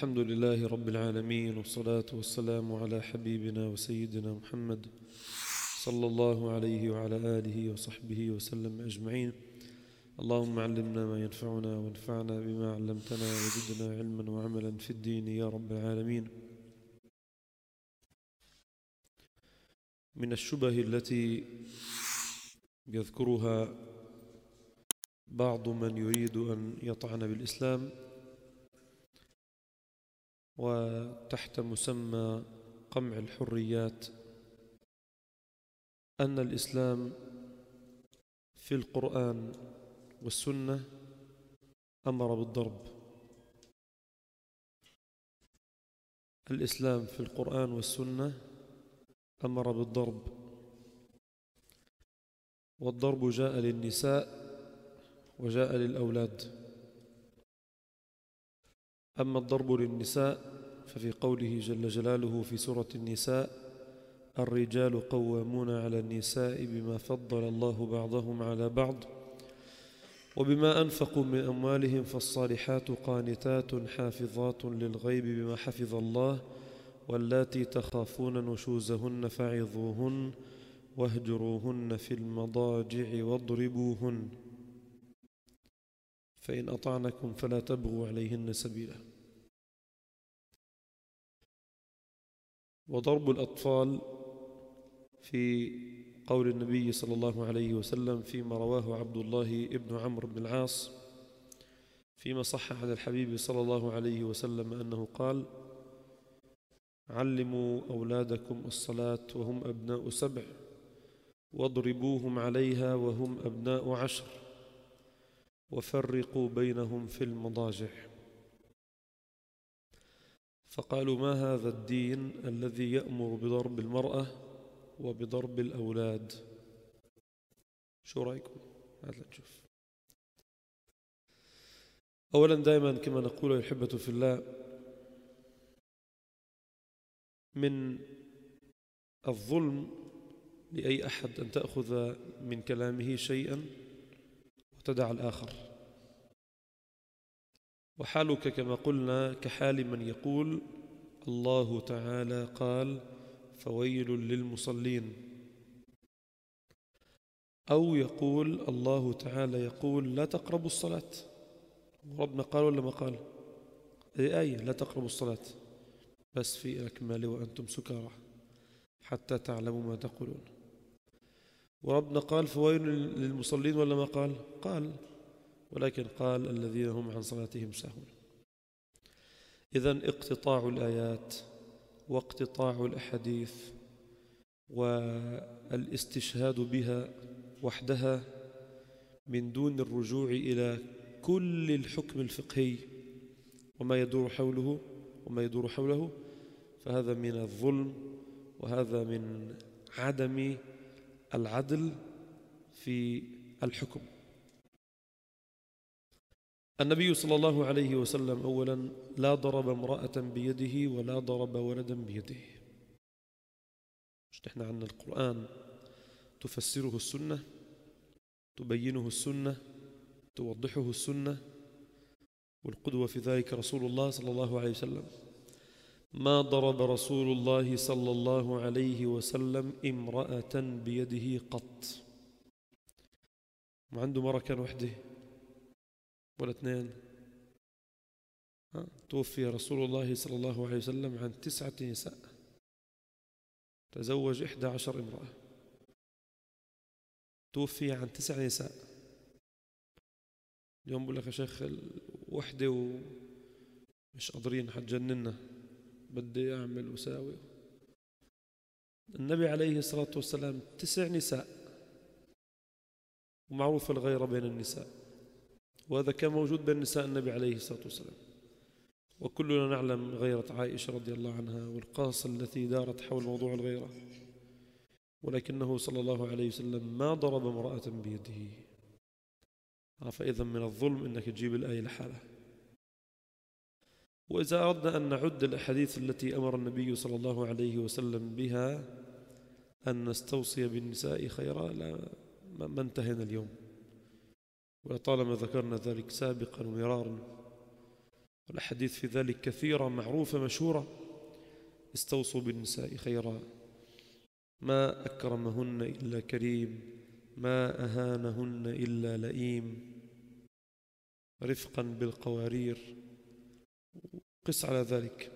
الحمد لله رب العالمين والصلاة والسلام على حبيبنا وسيدنا محمد صلى الله عليه وعلى آله وصحبه وسلم أجمعين. اللهم علمنا ما ينفعنا وانفعنا بما علمتنا وزدنا علما وعملا في الدين يا رب العالمين. من الشبه التي يذكرها بعض من يريد أن يطعن بالإسلام وتحت مسمى قمع الحريات أن الإسلام في القرآن والسنة أمر بالضرب. الإسلام في القرآن والسنة أمر بالضرب. والضرب جاء للنساء وجاء للأولاد. أما الضرب للنساء ففي قوله جل جلاله في سورة النساء الرجال قوامون على النساء بما فضل الله بعضهم على بعض وبما أنفقوا من أموالهم فالصالحات قانتات حافظات للغيب بما حفظ الله واللاتي تخافون نشوزهن فعظوهن واهجروهن في المضاجع واضربوهن فإن أطعنكم فلا تبغوا عليهن سبيلا وضرب الأطفال في قول النبي صلى الله عليه وسلم فيما رواه عبد الله ابن عمرو بن العاص فيما صح عن الحبيب صلى الله عليه وسلم أنه قال علموا أولادكم الصلاة وهم أبناء سبع واضربوهم عليها وهم أبناء عشر وفرقوا بينهم في المضاجع. فقالوا ما هذا الدين الذي يأمر بضرب المرأة وبضرب الأولاد؟ شو رأيكم؟ هذا نشوف أولا دائما كما نقول الحبة في الله من الظلم لأي أحد أن تأخذ من كلامه شيئا وتدع الآخر. وحالك كما قلنا كحال من يقول الله تعالى قال فويل للمصلين. أو يقول الله تعالى يقول لا تقربوا الصلاة. ربنا قال ولا ما قال؟ هذه آية لا تقربوا الصلاة. بس في أكمال وأنتم سكارى حتى تعلموا ما تقولون. وربنا قال فويل للمصلين ولا ما قال؟ قال. ولكن قال الذين هم عن صلاتهم ساهون. إذا اقتطاع الآيات واقتطاع الأحاديث والإستشهاد بها وحدها من دون الرجوع إلى كل الحكم الفقهي وما يدور حوله وما يدور حوله فهذا من الظلم وهذا من عدم العدل في الحكم. النبي صلى الله عليه وسلم أولا لا ضرب امرأة بيده ولا ضرب ولدا بيده. مش نحن عندنا القرآن؟ تفسره السنة تبينه السنة توضحه السنة والقدوة في ذلك رسول الله صلى الله عليه وسلم. ما ضرب رسول الله صلى الله عليه وسلم امرأة بيده قط. ما عنده مرة كان وحده. ولا اثنين. توفي رسول الله صلى الله عليه وسلم عن تسعة نساء. تزوج إحدى عشر امرأة. توفي عن تسع نساء. اليوم بقول لك يا شيخ وحدة ومش قادرين حتجننا بدي أعمل وساوي. النبي عليه الصلاة والسلام تسع نساء. ومعروف الغيرة بين النساء. وهذا كان موجود بين نساء النبي عليه الصلاة والسلام. وكلنا نعلم غيرة عائشة رضي الله عنها والقاصة التي دارت حول موضوع الغيرة. ولكنه صلى الله عليه وسلم ما ضرب امرأة بيده. فإذا من الظلم أنك تجيب الآية لحالها. وإذا أردنا أن نعد الأحاديث التي أمر النبي صلى الله عليه وسلم بها أن نستوصي بالنساء خيرا لا ما انتهينا اليوم. ولطالما ذكرنا ذلك سابقا ومرارا والأحاديث في ذلك كثيرة معروفة مشهورة استوصوا بالنساء خيرا. ما أكرمهن إلا كريم ما أهانهن إلا لئيم. رفقا بالقوارير. قس على ذلك.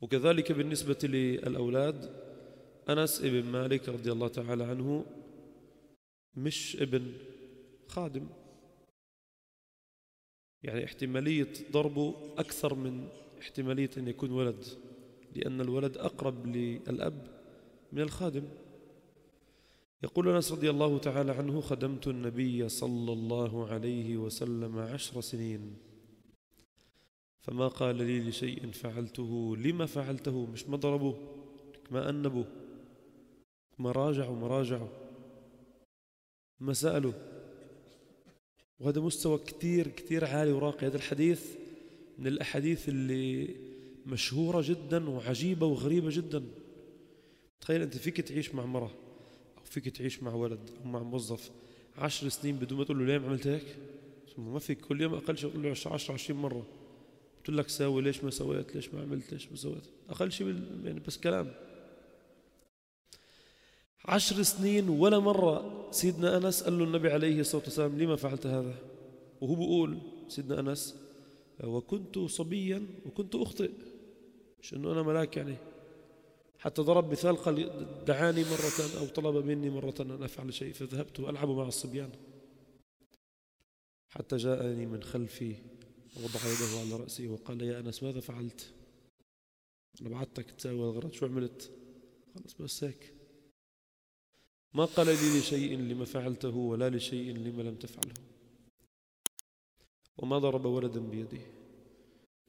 وكذلك بالنسبة للأولاد أنس ابن مالك رضي الله تعالى عنه مش ابن خادم. يعني احتمالية ضربه أكثر من احتمالية أن يكون ولد لأن الولد أقرب للأب من الخادم. يقول أنس رضي الله تعالى عنه خدمت النبي صلى الله عليه وسلم عشر سنين. فما قال لي لشيء فعلته لما فعلته؟ مش ما ضربه ما أنبه. ما راجعوا ما راجعوا ما سألوا. وهذا مستوى كثير كثير عالي وراقي. هذا الحديث من الأحاديث اللي مشهورة جدا وعجيبة وغريبة جدا. تخيل أنت فيك تعيش مع مرة أو فيك تعيش مع ولد أو مع موظف عشر سنين بدون ما تقول له ليه عملت هيك؟ ما فيك. كل يوم أقل شيء تقول له 10 20 مرة. قلت لك ساوي ليش ما سويت ليش ما عملت ليش ما سويت؟ أقل شيء يعني بس كلام. عشر سنين ولا مرة سيدنا أنس قال له النبي عليه الصلاة والسلام لما فعلت هذا؟ وهو بيقول سيدنا أنس وكنت صبيا وكنت أخطئ. مش أنه أنا ملاك يعني. حتى ضرب مثال قال دعاني مرة أو طلب مني مرة أن أفعل شيء فذهبت ألعب مع الصبيان. حتى جاءني من خلفي ووضع يده على رأسي وقال يا أنس ماذا فعلت؟ أنا بعتك تساوي الغرض شو عملت؟ خلص بس هيك. ما قال لي لشيء لما فعلته ولا لشيء لما لم تفعله. وما ضرب ولدا بيده.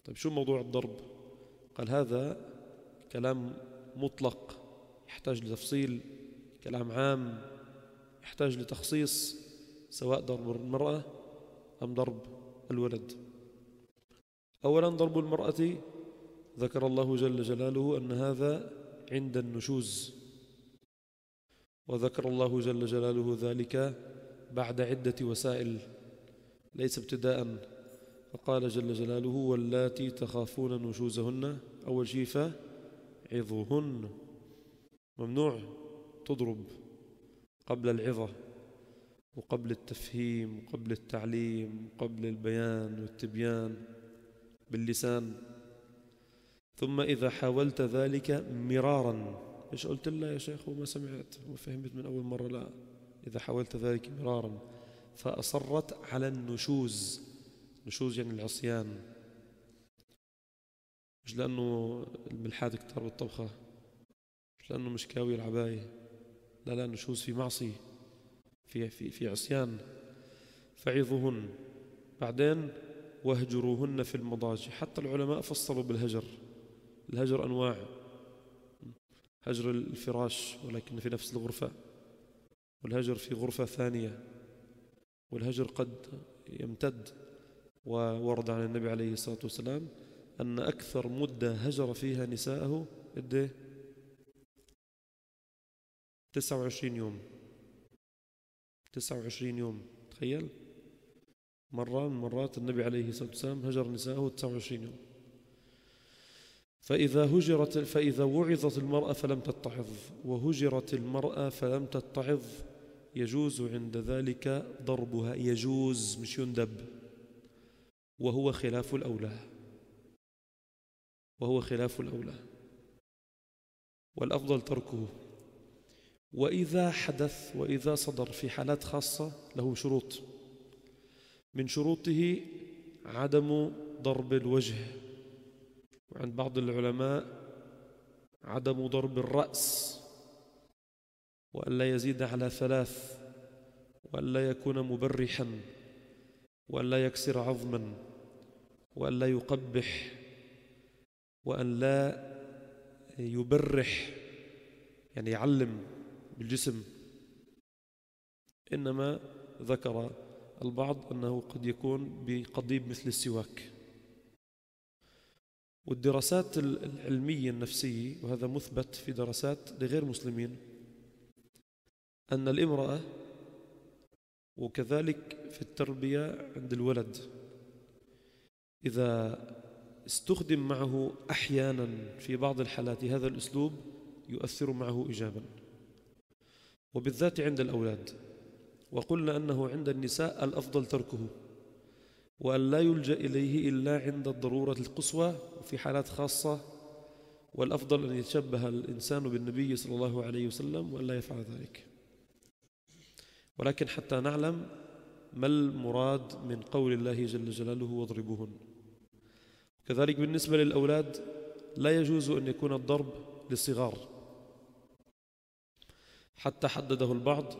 طيب شو موضوع الضرب؟ قال هذا كلام مطلق يحتاج لتفصيل كلام عام يحتاج لتخصيص سواء ضرب المرأة أم ضرب الولد. أولا ضرب المرأة ذكر الله جل جلاله أن هذا عند النشوز. وذكر الله جل جلاله ذلك بعد عدة وسائل ليس ابتداء. فقال جل جلاله واللاتي تخافون نشوزهن أول شيء فعظوهن ممنوع تضرب قبل العظة وقبل التفهيم وقبل التعليم وقبل البيان والتبيان باللسان. ثم إذا حاولت ذلك مرارا. إيش قلت له يا شيخ؟ وما سمعت. وفهمت من أول مرة. لا. إذا حاولت ذلك مرارا. فأصرت على النشوز. نشوز يعني العصيان. مش لأنه الملحاد كتر بالطبخة مش لأنه مش كاوي العباية. لا لا نشوز في معصية في في في عصيان. فعظوهن بعدين واهجروهن في المضاجع. حتى العلماء فصلوا بالهجر. الهجر أنواع. هجر الفراش ولكن في نفس الغرفة والهجر في غرفة ثانية والهجر قد يمتد وورد عن النبي عليه الصلاة والسلام أن أكثر مدة هجر فيها نساءه قد 29 يوم. 29 يوم. تخيل؟ مرة من مرات النبي عليه الصلاة والسلام هجر نساءه 29 يوم. فإذا هجرت فإذا وعظت المرأة فلم تتعظ وهجرت المرأة فلم تتعظ يجوز عند ذلك ضربها يجوز مش يندب. وهو خلاف الأولى. وهو خلاف الأولى. والأفضل تركه. وإذا حدث وإذا صدر في حالات خاصة له شروط. من شروطه عدم ضرب الوجه. وعند بعض العلماء عدم ضرب الرأس وألا يزيد على ثلاث وألا يكون مبرحا وألا يكسر عظما وألا يقبح وأن لا يبرح يعني يعلم بالجسم إنما ذكر البعض أنه قد يكون بقضيب مثل السواك والدراسات العلمية النفسية وهذا مثبت في دراسات لغير مسلمين أن الامرأة وكذلك في التربية عند الولد إذا استخدم معه أحيانا في بعض الحالات هذا الأسلوب يؤثر معه إيجابا. وبالذات عند الأولاد. وقلنا أنه عند النساء الأفضل تركه. وأن لا يلجأ إليه إلا عند الضرورة القصوى وفي حالات خاصة والأفضل أن يتشبه الإنسان بالنبي صلى الله عليه وسلم وأن لا يفعل ذلك. ولكن حتى نعلم ما المراد من قول الله جل جلاله واضربوهن. كذلك بالنسبة للأولاد لا يجوز أن يكون الضرب للصغار. حتى حدده البعض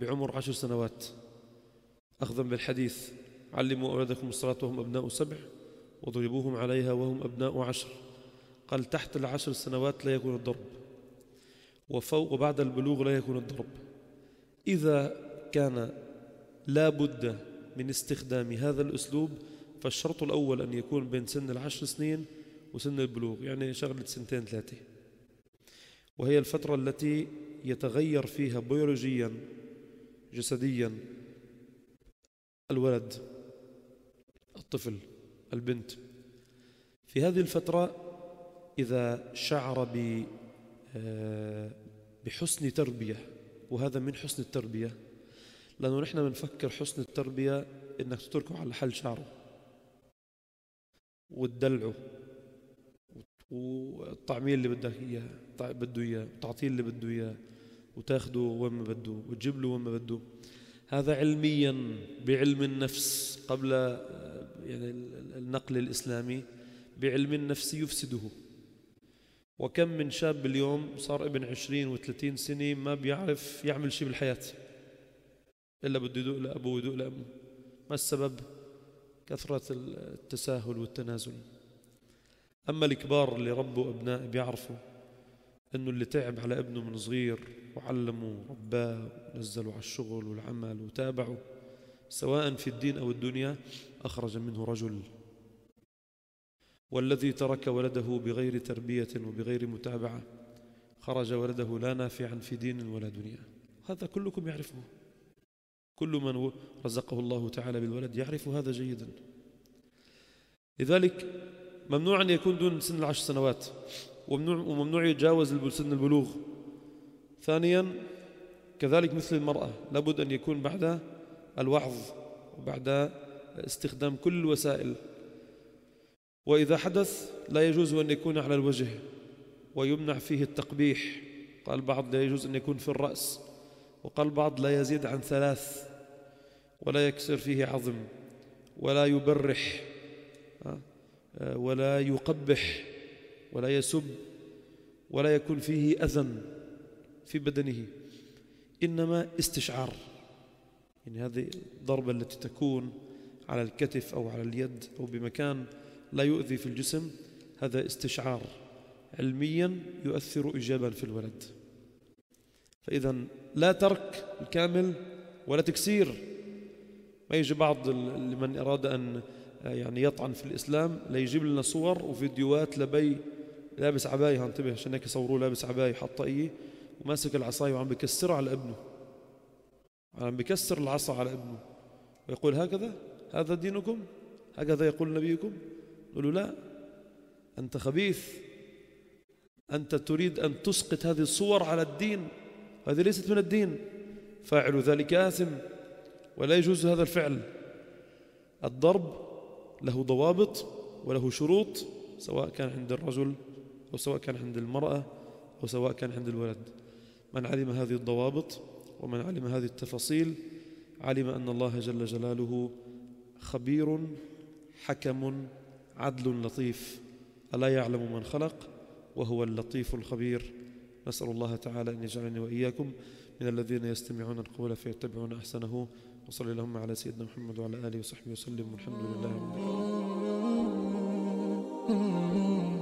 بعمر عشر سنوات. أخذا بالحديث علموا أولادكم الصلاة وهم أبناء سبع وضربوهم عليها وهم أبناء عشر. قال تحت العشر سنوات لا يكون الضرب وفوق وبعد البلوغ لا يكون الضرب. إذا كان لا بد من استخدام هذا الأسلوب فالشرط الأول أن يكون بين سن العشر سنين وسن البلوغ يعني شغلة سنتين ثلاثة. وهي الفترة التي يتغير فيها بيولوجيا جسديا الولد. الطفل البنت. في هذه الفترة إذا شعر آه، بحسن تربية وهذا من حسن التربية لأنه نحن بنفكر حسن التربية إنك تتركه على حل شعره وتدلعه والطعمية اللي بدك إياه بده إياه وتعطيه اللي بده إياه وتاخده وين ما بده وتجيب له وين ما بده. هذا علميا بعلم النفس قبل يعني النقل الإسلامي بعلم النفس يفسده. وكم من شاب اليوم صار ابن عشرين وثلاثين سنة ما بيعرف يعمل شيء بالحياة. إلا بده يدوق لأبوه ويدوق لأمه. ما السبب؟ كثرة التساهل والتنازل. أما الكبار اللي ربوا أبناء بيعرفوا. أنه اللي تعب على ابنه من صغير وعلمه ورباه ونزله على الشغل والعمل وتابعه سواء في الدين أو الدنيا أخرج منه رجل. والذي ترك ولده بغير تربية وبغير متابعة خرج ولده لا نافعا في دين ولا دنيا. هذا كلكم يعرفه. كل من رزقه الله تعالى بالولد يعرف هذا جيدا. لذلك ممنوع أن يكون دون سن العشر سنوات. وممنوع, وممنوع يتجاوز سن البلوغ. ثانيا كذلك مثل المرأة لابد أن يكون بعد الوعظ وبعد استخدام كل الوسائل. وإذا حدث لا يجوز أن يكون على الوجه ويمنع فيه التقبيح. قال بعض لا يجوز أن يكون في الرأس. وقال بعض لا يزيد عن ثلاث ولا يكسر فيه عظم ولا يبرح ولا يقبح. ولا يسب ولا يكون فيه أذى في بدنه. إنما استشعار. يعني هذه الضربة التي تكون على الكتف أو على اليد أو بمكان لا يؤذي في الجسم هذا استشعار. علميا يؤثر إيجابا في الولد. فإذا لا ترك الكامل ولا تكسير. ما يجي بعض لمن أراد أن يعني يطعن في الإسلام لا يجيب لنا صور وفيديوهات لبي لابس عباية انتبه عشان هيك يصوروه لابس عباية حاطة إيه وماسك العصاية وعم بكسرها على ابنه. عم بكسر العصا على ابنه. ويقول هكذا؟ هذا دينكم؟ هكذا يقول نبيكم؟ يقول له لا. أنت خبيث. أنت تريد أن تسقط هذه الصور على الدين. هذه ليست من الدين. فاعل ذلك آثم. ولا يجوز هذا الفعل. الضرب له ضوابط وله شروط سواء كان عند الرجل أو سواء كان عند المرأة أو سواء كان عند الولد. من علم هذه الضوابط ومن علم هذه التفاصيل علم أن الله جل جلاله خبير حكم عدل لطيف. ألا يعلم من خلق؟ وهو اللطيف الخبير. نسأل الله تعالى أن يجعلني وإياكم من الذين يستمعون القول فيتبعون أحسنه. وصلى اللهم على سيدنا محمد وعلى آله وصحبه وسلم. والحمد لله رب العالمين.